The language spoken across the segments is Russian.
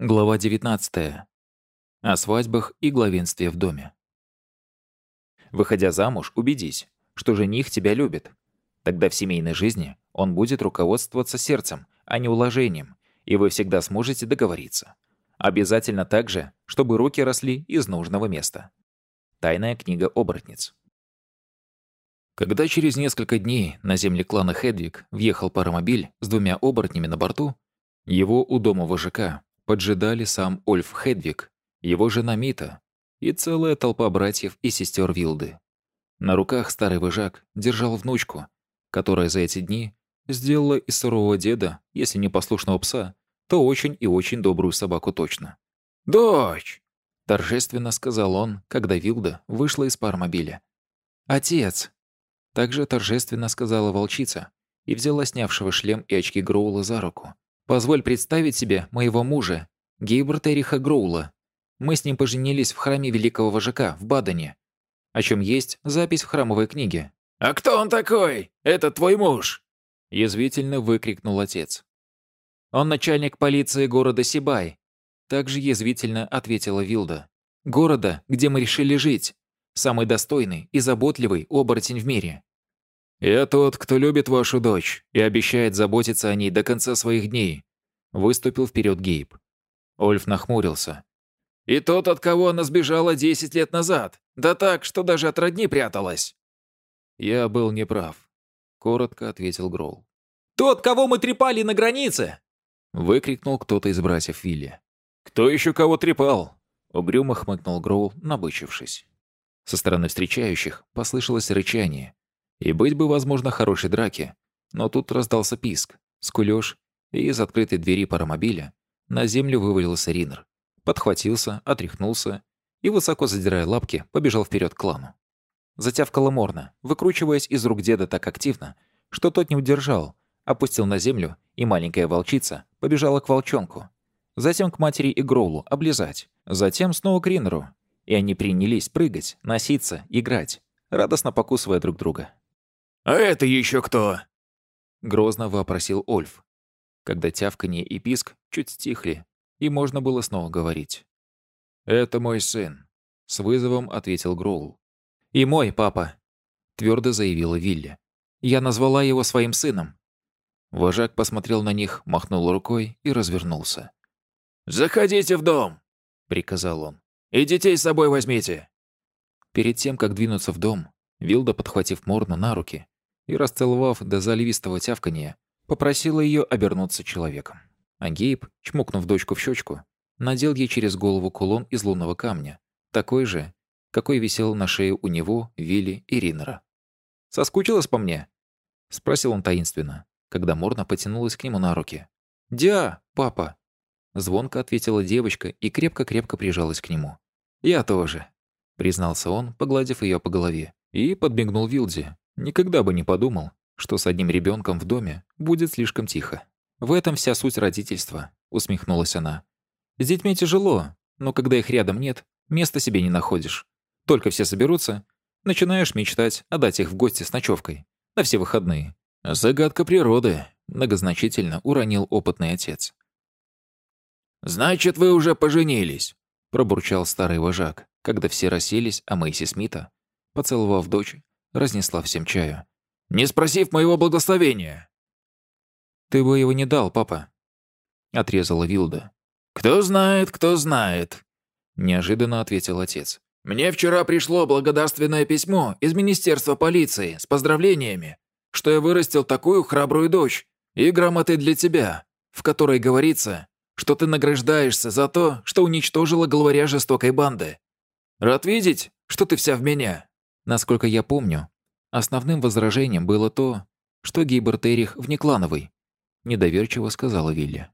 Глава 19. О свадьбах и главенстве в доме. Выходя замуж, убедись, что жених тебя любит. Тогда в семейной жизни он будет руководствоваться сердцем, а не уложением, и вы всегда сможете договориться. Обязательно так же, чтобы руки росли из нужного места. Тайная книга оборотниц. Когда через несколько дней на земле клана Хедвиг въехал паромобиль с двумя оборотнями на борту, его у дома вожака поджидали сам Ольф Хедвиг, его жена Мита и целая толпа братьев и сестер Вилды. На руках старый вожак держал внучку, которая за эти дни сделала из сурового деда, если не послушного пса, то очень и очень добрую собаку точно. «Дочь!» — торжественно сказал он, когда Вилда вышла из пармобиля. «Отец!» — также торжественно сказала волчица и взяла снявшего шлем и очки Гроула за руку. Позволь представить себе моего мужа, Гейберта Эриха Гроула. Мы с ним поженились в храме Великого Вожака в Бадене, о чем есть запись в храмовой книге. «А кто он такой? Это твой муж?» Язвительно выкрикнул отец. «Он начальник полиции города Сибай», также язвительно ответила Вилда. «Города, где мы решили жить. Самый достойный и заботливый оборотень в мире. «Я тот, кто любит вашу дочь и обещает заботиться о ней до конца своих дней», выступил вперед Гейб. Ольф нахмурился. «И тот, от кого она сбежала 10 лет назад. Да так, что даже от родни пряталась». «Я был неправ», — коротко ответил Гролл. «Тот, кого мы трепали на границе!» Выкрикнул кто-то из братьев Вилли. «Кто еще кого трепал?» Угрюмо хмыкнул Гроул, набычившись. Со стороны встречающих послышалось рычание, и быть бы, возможно, хорошей драки. Но тут раздался писк, скулёж, и из открытой двери паромобиля на землю вывалился Ринер. Подхватился, отряхнулся и, высоко задирая лапки, побежал вперед к клану. Затявкала Морна, выкручиваясь из рук деда так активно, что тот не удержал, опустил на землю, и маленькая волчица побежала к волчонку. Затем к матери и Гроулу облизать, затем снова к Ринеру. И они принялись прыгать, носиться, играть, радостно покусывая друг друга. «А это еще кто?» Грозно вопросил Ольф, когда тявканье и писк чуть стихли, и можно было снова говорить. «Это мой сын», — с вызовом ответил Гроул. «И мой папа», — твердо заявила Вилли. «Я назвала его своим сыном». Вожак посмотрел на них, махнул рукой и развернулся. «Заходите в дом», — приказал он. «И детей с собой возьмите». Перед тем, как двинуться в дом, Вилда, подхватив Морну на руки, и, расцеловав до заливистого тявканья, попросила ее обернуться человеком. А Гейб, чмокнув дочку в щечку, надел ей через голову кулон из лунного камня, такой же, какой висел на шее у него, Вилли и Риннера. «Соскучилась по мне?» — спросил он таинственно, когда Морна потянулась к нему на руки. «Дя, папа!» Звонко ответила девочка и крепко-крепко прижалась к нему. «Я тоже», — признался он, погладив ее по голове, и подмигнул Вилде, Никогда бы не подумал, что с одним ребенком в доме будет слишком тихо. В этом вся суть родительства, усмехнулась она. С детьми тяжело, но когда их рядом нет, места себе не находишь. Только все соберутся, начинаешь мечтать отдать их в гости с ночевкой. На все выходные. Загадка природы, многозначительно уронил опытный отец. «Значит, вы уже поженились», — пробурчал старый вожак, когда все расселись, а Мэйси Смита, поцеловав дочь, разнесла всем чаю. «Не спросив моего благословения!» «Ты бы его не дал, папа», — отрезала Вилда. «Кто знает, кто знает», — неожиданно ответил отец. «Мне вчера пришло благодарственное письмо из Министерства полиции с поздравлениями, что я вырастил такую храбрую дочь и грамоты для тебя, в которой говорится, что ты награждаешься за то, что уничтожила главаря жестокой банды. Рад видеть, что ты вся в меня. Насколько я помню, основным возражением было то, что Гейберт Эрих внеклановый, недоверчиво сказала Вилли.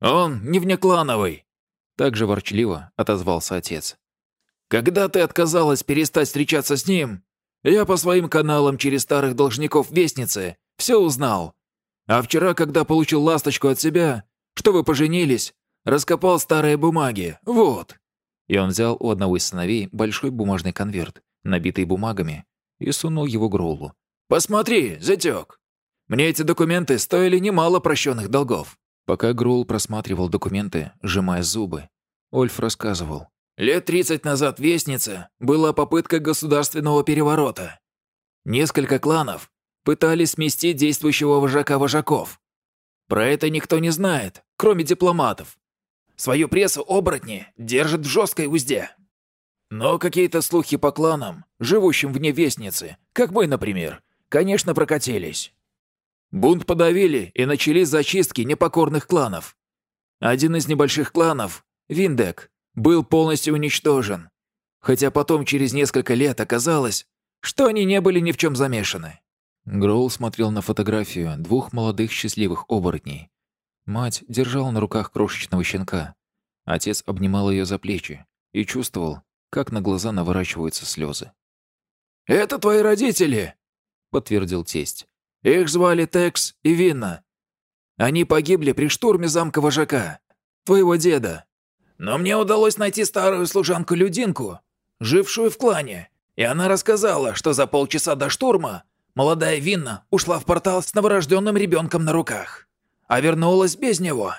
«Он не внеклановый!» Также ворчливо отозвался отец. «Когда ты отказалась перестать встречаться с ним, я по своим каналам через старых должников Вестницы все узнал. А вчера, когда получил ласточку от себя, что вы поженились, раскопал старые бумаги. Вот». И он взял у одного из сыновей большой бумажный конверт, набитый бумагами, и сунул его Гроулу. «Посмотри, затек. Мне эти документы стоили немало прощенных долгов. Пока Гроул просматривал документы, сжимая зубы, Ольф рассказывал. «Лет 30 назад в Вестнице была попытка государственного переворота. Несколько кланов пытались сместить действующего вожака вожаков. Про это никто не знает, кроме дипломатов. Свою прессу оборотни держат в жесткой узде. Но какие-то слухи по кланам, живущим вне Вестницы, как мы, например, конечно, прокатились. Бунт подавили и начались зачистки непокорных кланов. Один из небольших кланов, Виндек, был полностью уничтожен. Хотя потом через несколько лет оказалось, что они не были ни в чем замешаны. Гроул смотрел на фотографию двух молодых счастливых оборотней. Мать держала на руках крошечного щенка. Отец обнимал ее за плечи и чувствовал, как на глаза наворачиваются слезы. «Это твои родители!» — подтвердил тесть. Их звали Текс и Винна. Они погибли при штурме замка вожака, твоего деда. Но мне удалось найти старую служанку-людинку, жившую в клане, и она рассказала, что за полчаса до штурма молодая Винна ушла в портал с новорожденным ребенком на руках, а вернулась без него.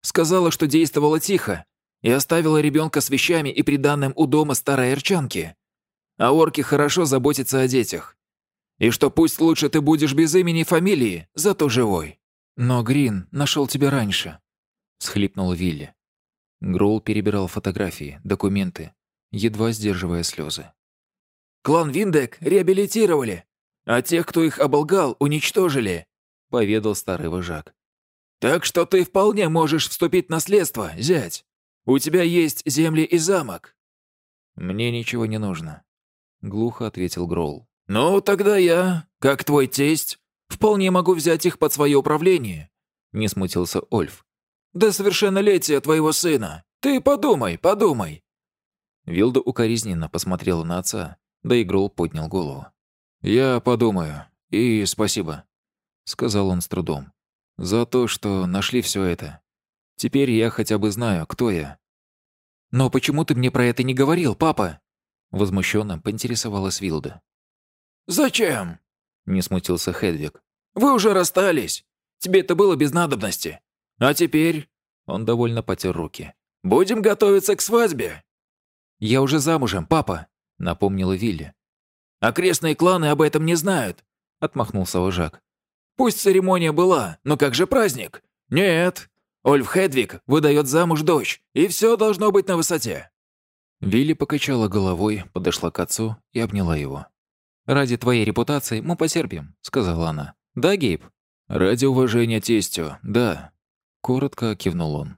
Сказала, что действовала тихо и оставила ребенка с вещами и приданным у дома старой эрчанки. А орки хорошо заботятся о детях. И что пусть лучше ты будешь без имени и фамилии, зато живой. Но Грин нашел тебя раньше, схлипнул Вилли. Гроул перебирал фотографии, документы, едва сдерживая слезы. Клан Виндек реабилитировали, а тех, кто их оболгал, уничтожили, поведал старый вожак. Так что ты вполне можешь вступить в наследство, зять. У тебя есть земли и замок. Мне ничего не нужно, глухо ответил Гроул. «Ну, тогда я, как твой тесть, вполне могу взять их под свое управление», — не смутился Ольф. «До совершеннолетия твоего сына. Ты подумай, подумай». Вилда укоризненно посмотрела на отца, да и Грол поднял голову. «Я подумаю. И спасибо», — сказал он с трудом. «За то, что нашли все это. Теперь я хотя бы знаю, кто я». «Но почему ты мне про это не говорил, папа?» Возмущенно поинтересовалась Вилда. «Зачем?» — не смутился Хедвиг. «Вы уже расстались. Тебе это было без надобности. А теперь...» Он довольно потер руки. «Будем готовиться к свадьбе». «Я уже замужем, папа», — напомнила Вилли. «Окрестные кланы об этом не знают», — отмахнулся вожак. «Пусть церемония была, но как же праздник? Нет. Ольф Хедвиг выдает замуж дочь, и все должно быть на высоте». Вилли покачала головой, подошла к отцу и обняла его. «Ради твоей репутации мы потерпим», — сказала она. «Да, Гейб?» «Ради уважения тестю, да», — коротко кивнул он.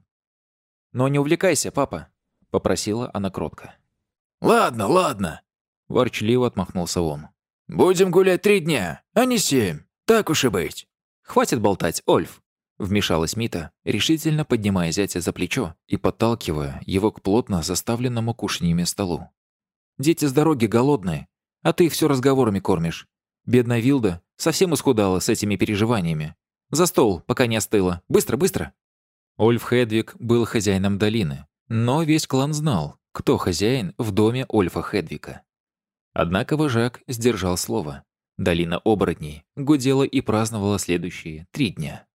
«Но не увлекайся, папа», — попросила она кротко. «Ладно, ладно», — ворчливо отмахнулся он. «Будем гулять три дня, а не семь. Так уж и быть». «Хватит болтать, Ольф», — вмешалась Мита, решительно поднимая зятя за плечо и подталкивая его к плотно заставленному кушаньями столу. «Дети с дороги голодные, а ты их все разговорами кормишь. Бедная Вилда совсем исхудала с этими переживаниями. За стол, пока не остыла. Быстро, быстро!» Ольф Хедвиг был хозяином долины, но весь клан знал, кто хозяин в доме Ольфа Хедвика. Однако вожак сдержал слово. Долина оборотней гудела и праздновала следующие три дня.